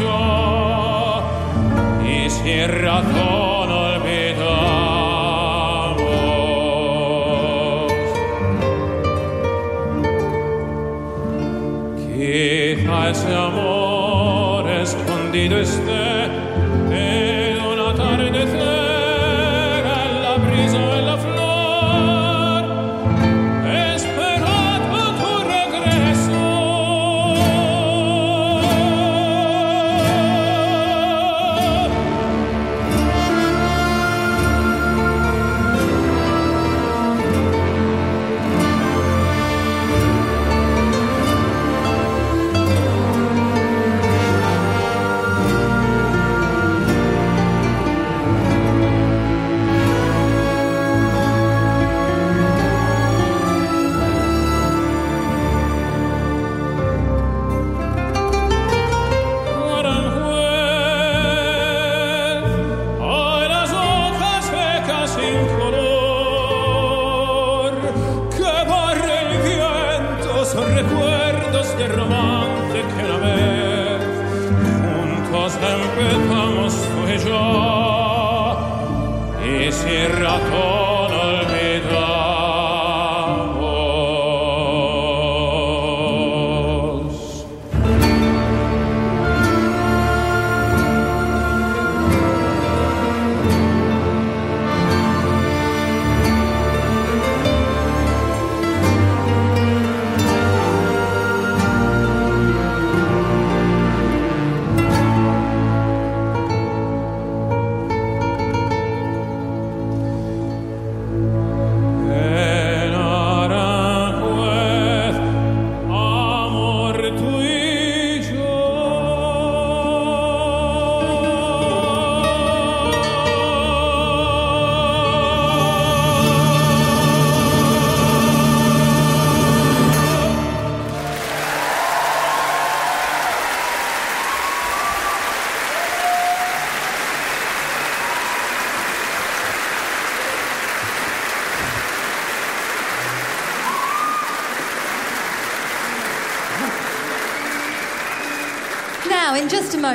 yo. Y si razón olvidamos quizá ese amor escondido esté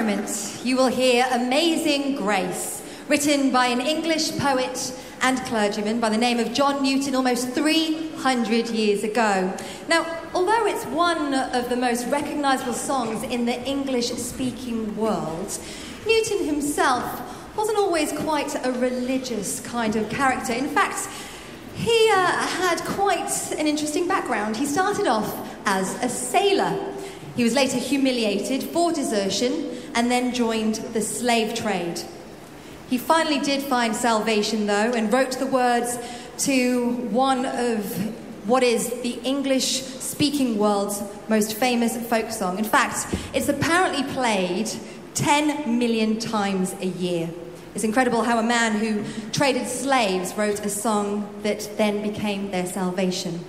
moment, you will hear Amazing Grace, written by an English poet and clergyman by the name of John Newton almost 300 years ago. Now, although it's one of the most recognizable songs in the English speaking world, Newton himself wasn't always quite a religious kind of character. In fact, he uh, had quite an interesting background. He started off as a sailor. He was later humiliated for desertion and then joined the slave trade. He finally did find salvation, though, and wrote the words to one of what is the English speaking world's most famous folk song. In fact, it's apparently played 10 million times a year. It's incredible how a man who traded slaves wrote a song that then became their salvation.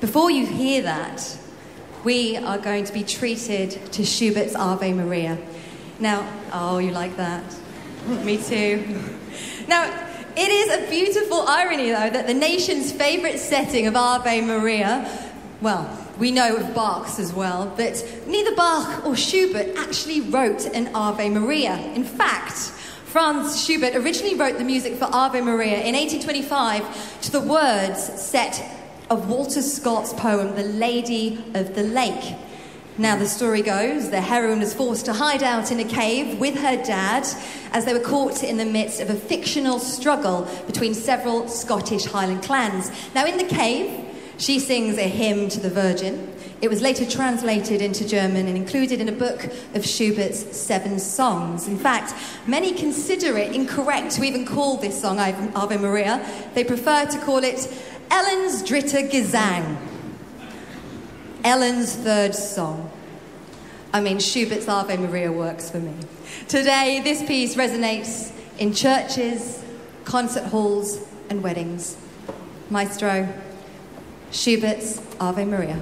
Before you hear that, we are going to be treated to Schubert's Ave Maria. Now, oh, you like that? Me too. Now, it is a beautiful irony, though, that the nation's favourite setting of Ave Maria, well, we know of Bach's as well, but neither Bach or Schubert actually wrote an Ave Maria. In fact, Franz Schubert originally wrote the music for Ave Maria in 1825 to the words set of Walter Scott's poem, The Lady of the Lake. Now, the story goes the heroine was forced to hide out in a cave with her dad as they were caught in the midst of a fictional struggle between several Scottish Highland clans. Now, in the cave, she sings a hymn to the Virgin. It was later translated into German and included in a book of Schubert's seven songs. In fact, many consider it incorrect to even call this song Ave Maria. They prefer to call it Ellen's Dritte Gesang. Ellen's third song. I mean, Schubert's Ave Maria works for me. Today, this piece resonates in churches, concert halls, and weddings. Maestro, Schubert's Ave Maria.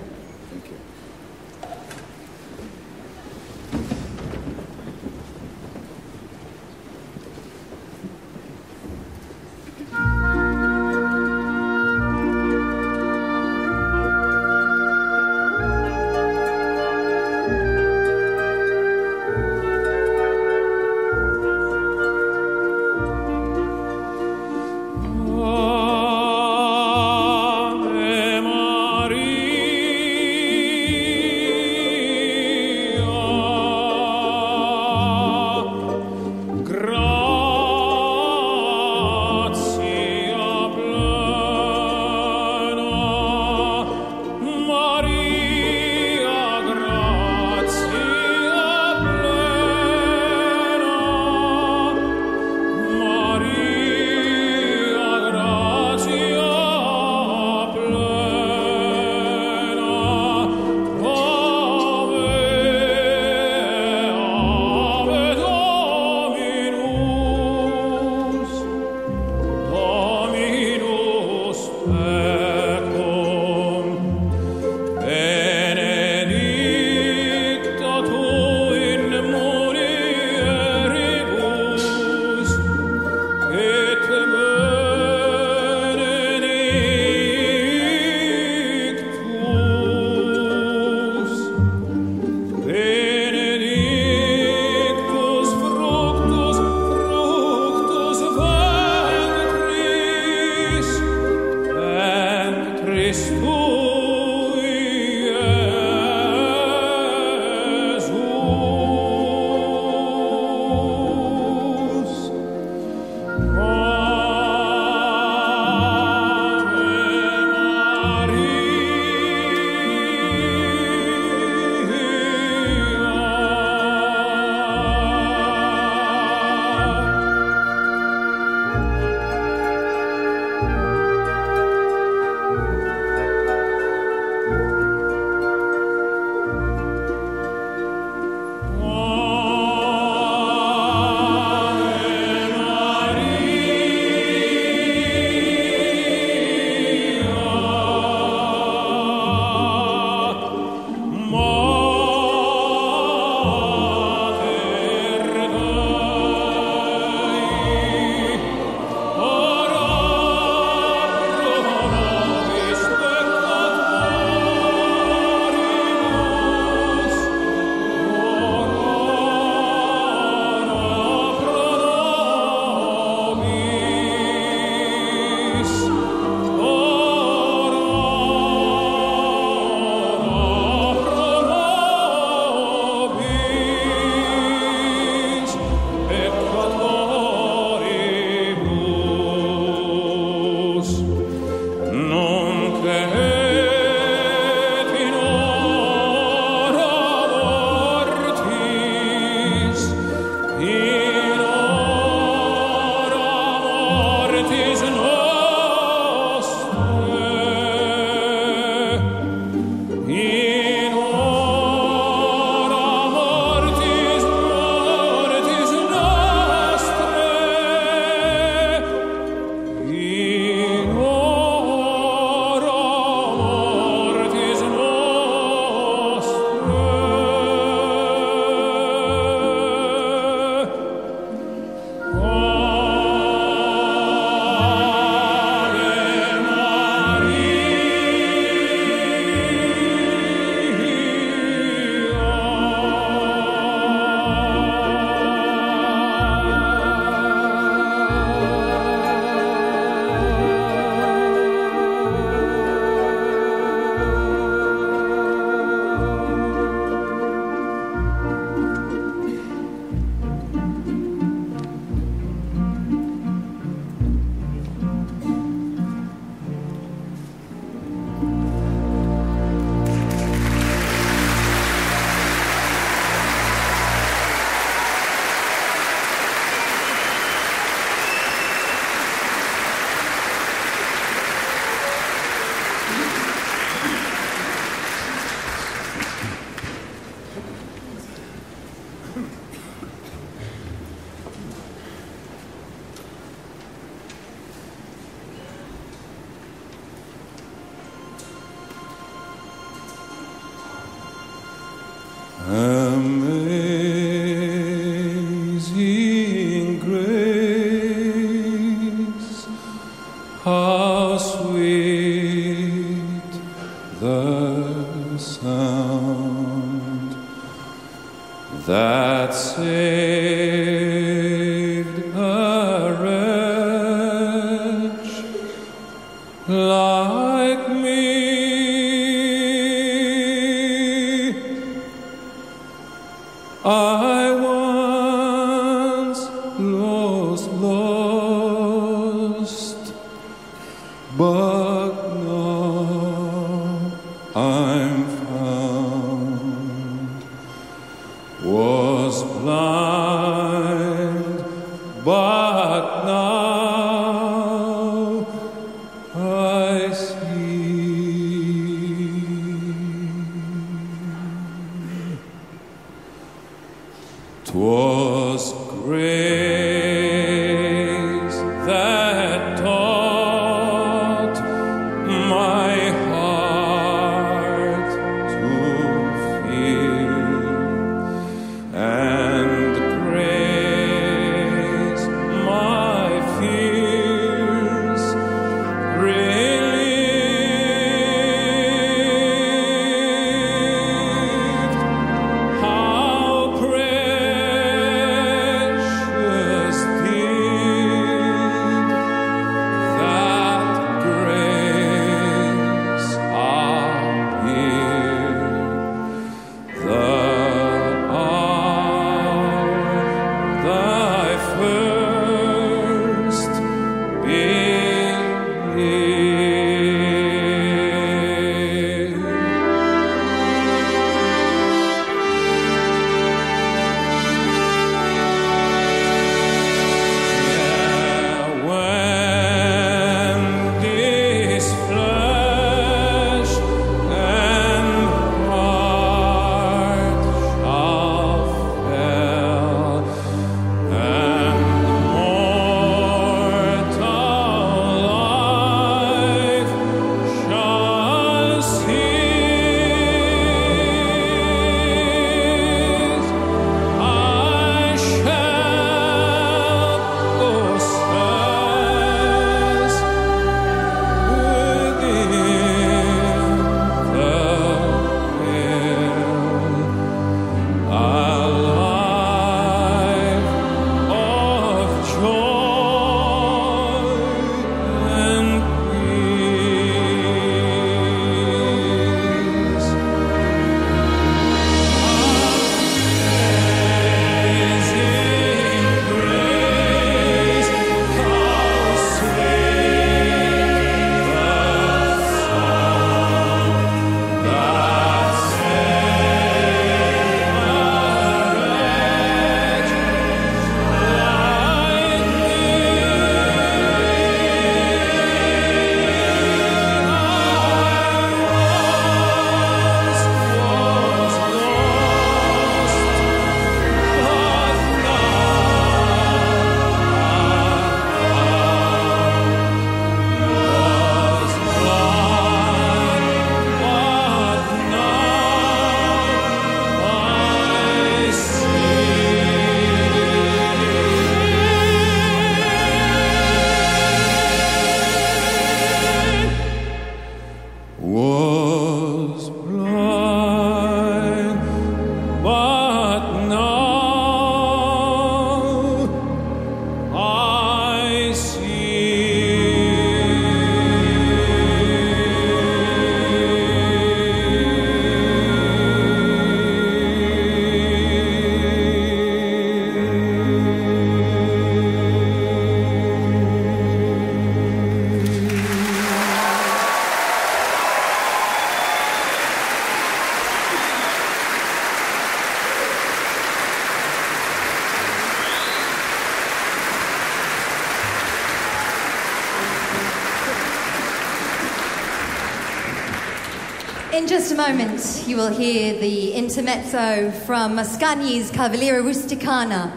Just a moment, you will hear the intermezzo from Mascagni's Cavalleria Rusticana.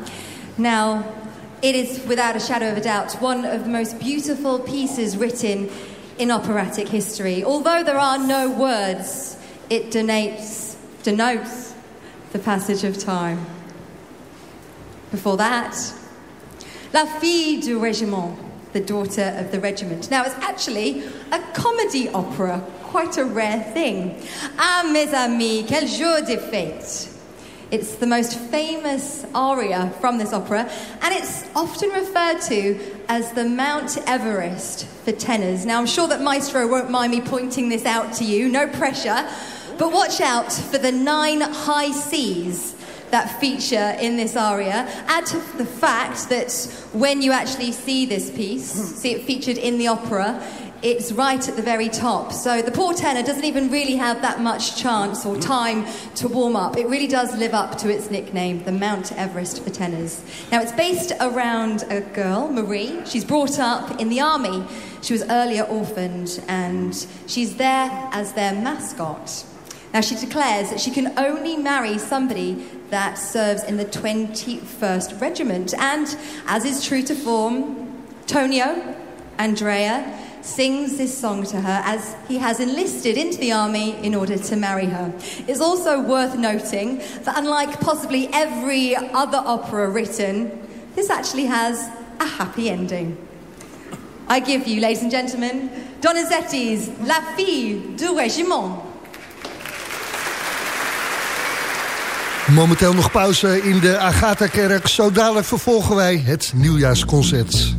Now, it is without a shadow of a doubt one of the most beautiful pieces written in operatic history. Although there are no words, it denotes, denotes the passage of time. Before that, La Fille du Régiment, the daughter of the regiment. Now, it's actually a comedy opera, quite a rare thing. Ah, mes amis, quel jour de fête! It's the most famous aria from this opera, and it's often referred to as the Mount Everest for tenors. Now, I'm sure that Maestro won't mind me pointing this out to you, no pressure, but watch out for the nine high C's that feature in this aria. Add to the fact that when you actually see this piece, see it featured in the opera, it's right at the very top. So the poor tenor doesn't even really have that much chance or time to warm up. It really does live up to its nickname, the Mount Everest for tenors. Now it's based around a girl, Marie. She's brought up in the army. She was earlier orphaned and she's there as their mascot. Now, she declares that she can only marry somebody that serves in the 21st Regiment. And as is true to form, Tonio, Andrea, sings this song to her as he has enlisted into the army in order to marry her. It's also worth noting that, unlike possibly every other opera written, this actually has a happy ending. I give you, ladies and gentlemen, Donizetti's La Fille du Régiment. Momenteel nog pauze in de Agatha-kerk. Zo dadelijk vervolgen wij het nieuwjaarsconcert.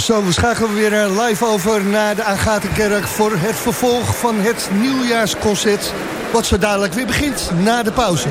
Zo, we schakelen weer eh, live over naar de Agatenkerk... voor het vervolg van het nieuwjaarsconcert... wat zo dadelijk weer begint na de pauze.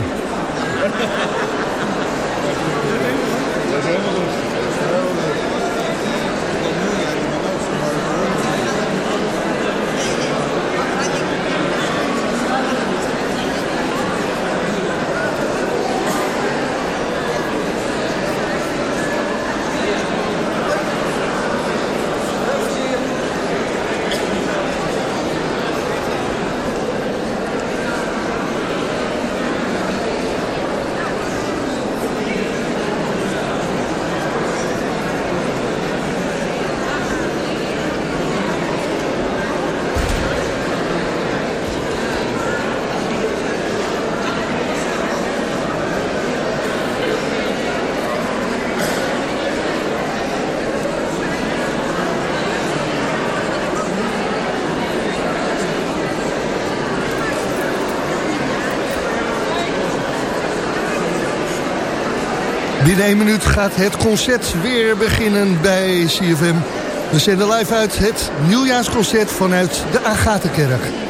Binnen één minuut gaat het concert weer beginnen bij CFM. We zenden live uit het nieuwjaarsconcert vanuit de Agatenkerk.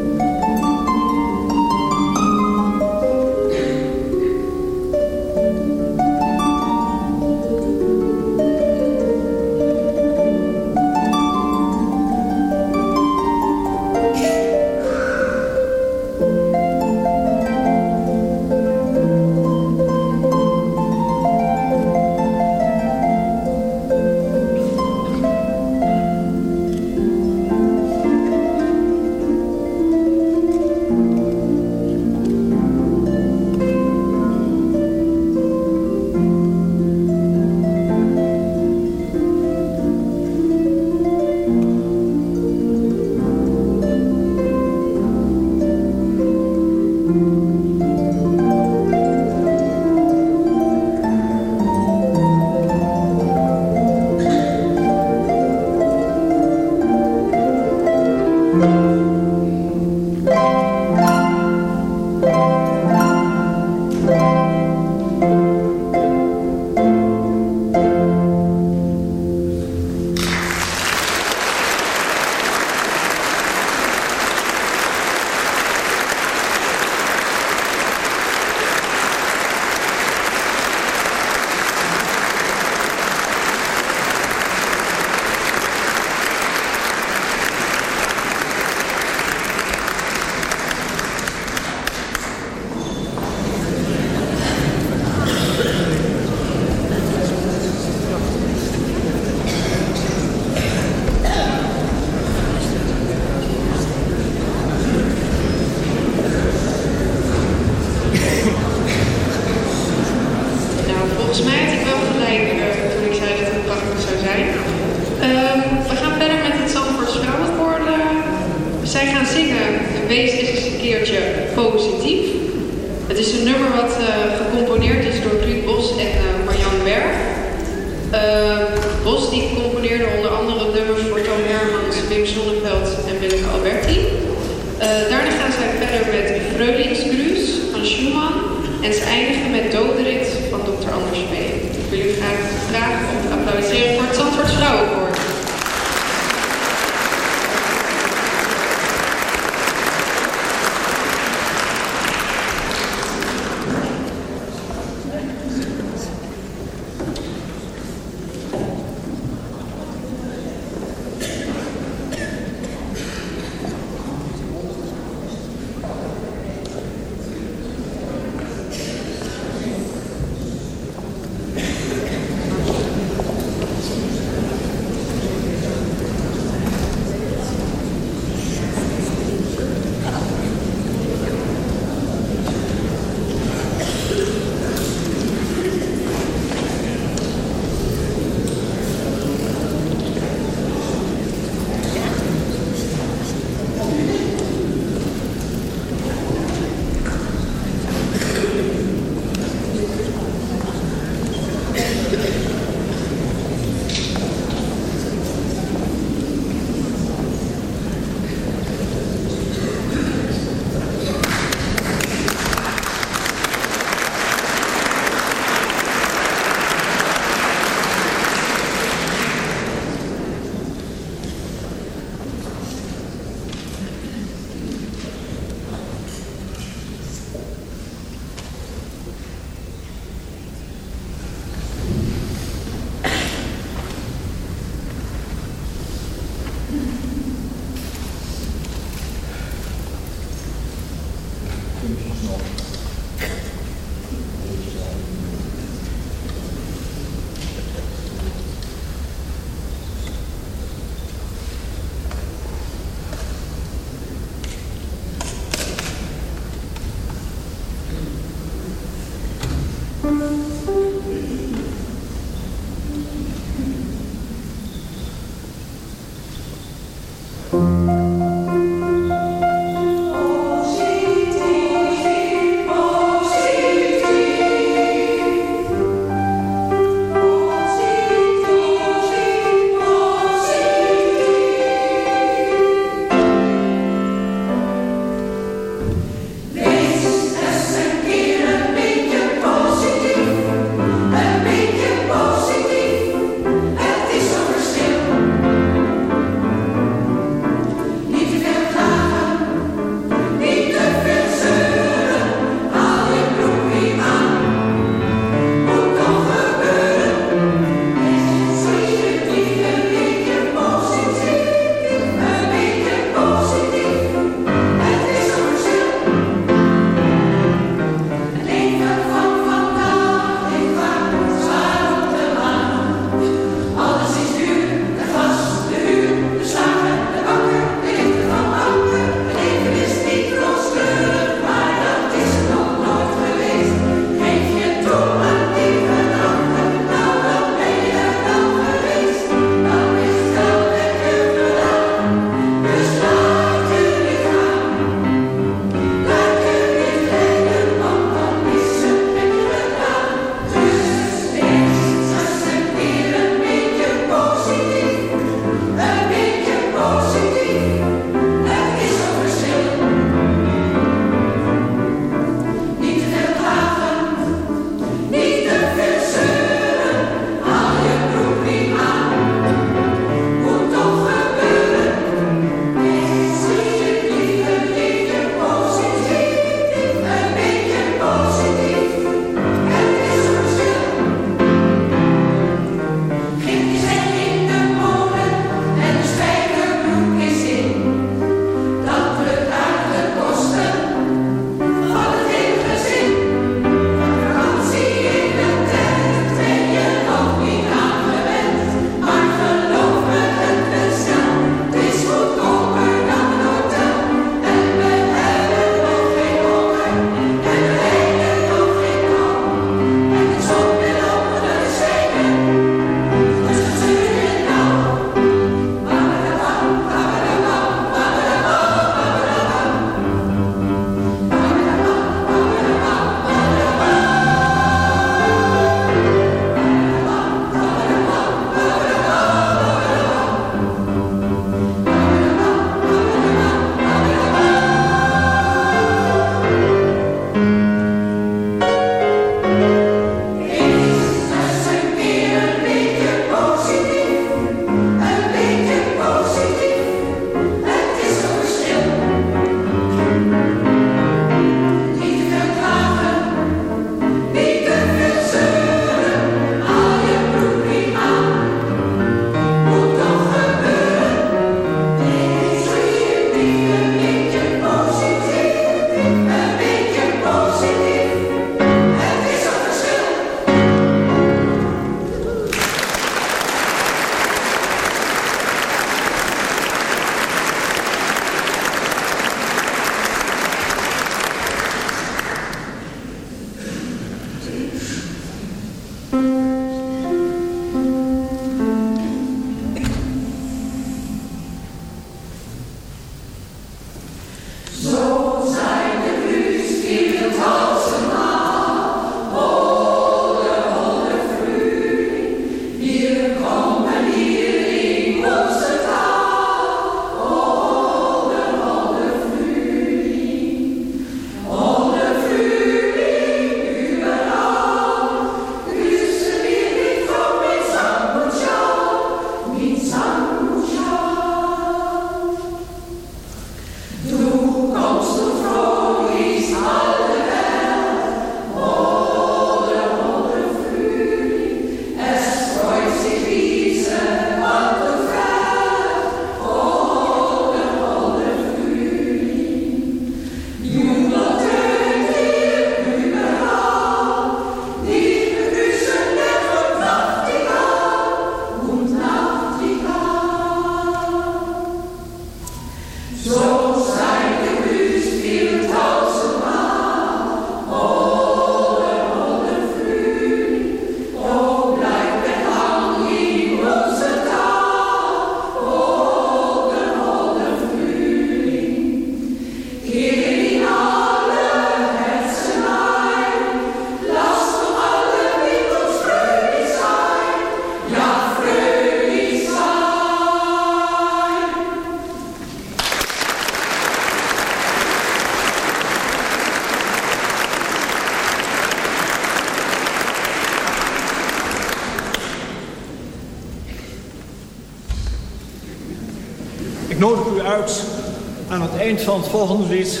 volgende lied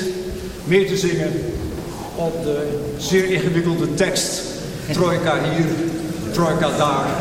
mee te zingen op de zeer ingewikkelde tekst. Trojka hier, trojka daar.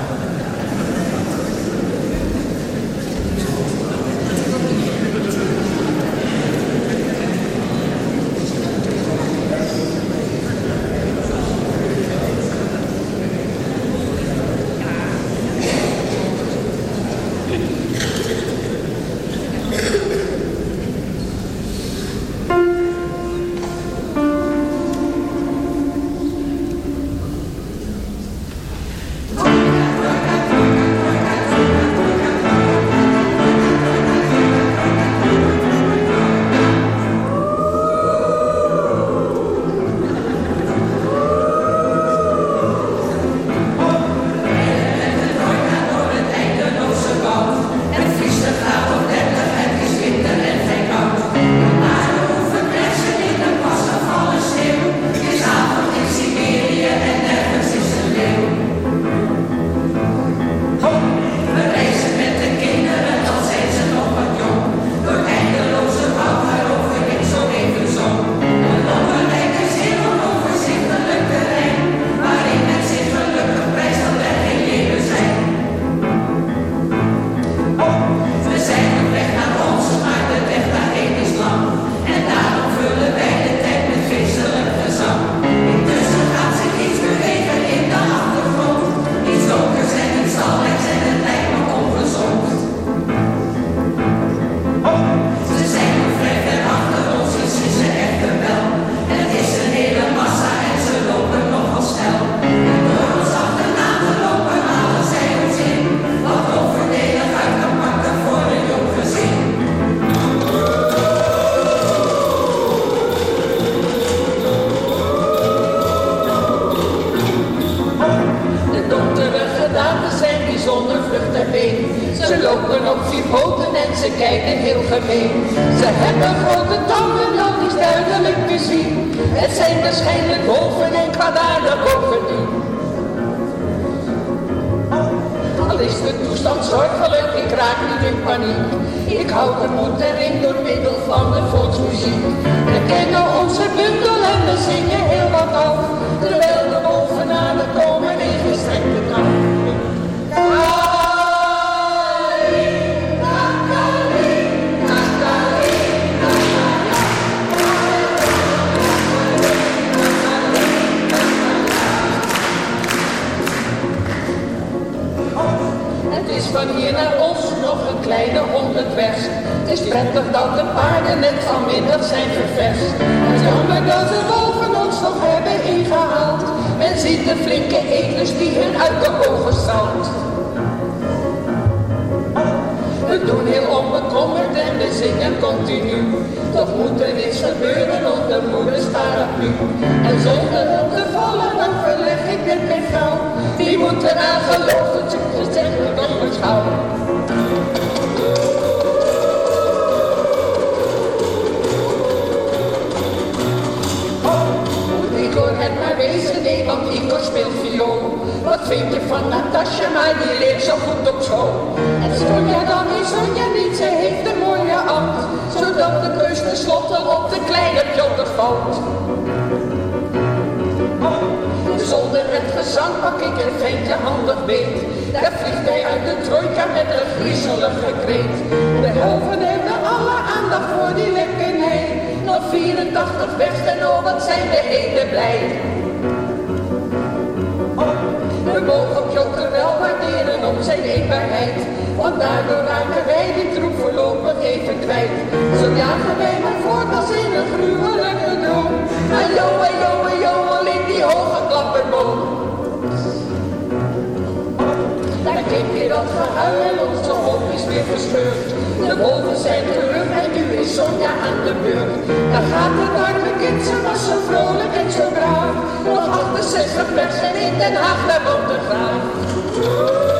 van hier naar ons nog een kleine honderd weg. Het is prettig dat de paarden net vanmiddag zijn vervest. Het jammer dat de wolven ons nog hebben ingehaald. Men ziet de flinke etlers die hun uit de ogen staalt. We doen heel onbekommerd en we zingen continu. Toch moet er iets gebeuren onder moeders paraplu. En zonder op te vallen, dan verleg ik het met gauw. Die moet er aan geloven, dat moet houden. Ik beschouwen? Oh, het maar wezen, nee, want Igor speelt viool. Wat vind je van Natasja, maar die leert zo goed op school. En Sonja dan is Sonja niet, ze heeft een mooie ambt. Zodat de keus tenslotte op de kleine klotter valt. het pak ik een ventje handig beet. Daar vliegt hij uit de trojka met een griezelige kreet. De helven hebben alle aandacht voor die lekkernij. Nog 84 vesten, oh wat zijn de heden blij. Oh, we mogen Joker wel waarderen om zijn eetbaarheid. Want daardoor raken wij die troep voorlopig even kwijt. Zo jagen wij maar voort als in een gruwelijke droom. Ajo, ajo, ajo op een boom. Daar klinkt weer dat gehuil, ah, onze hoop is weer verscheurd. De wolven zijn terug en nu is Sonja aan de beurt. Daar gaat het arme kind, ze was zo vrolijk en zo braaf. Nog 68 mensen in Den Haag, daar woont de graaf.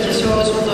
決勝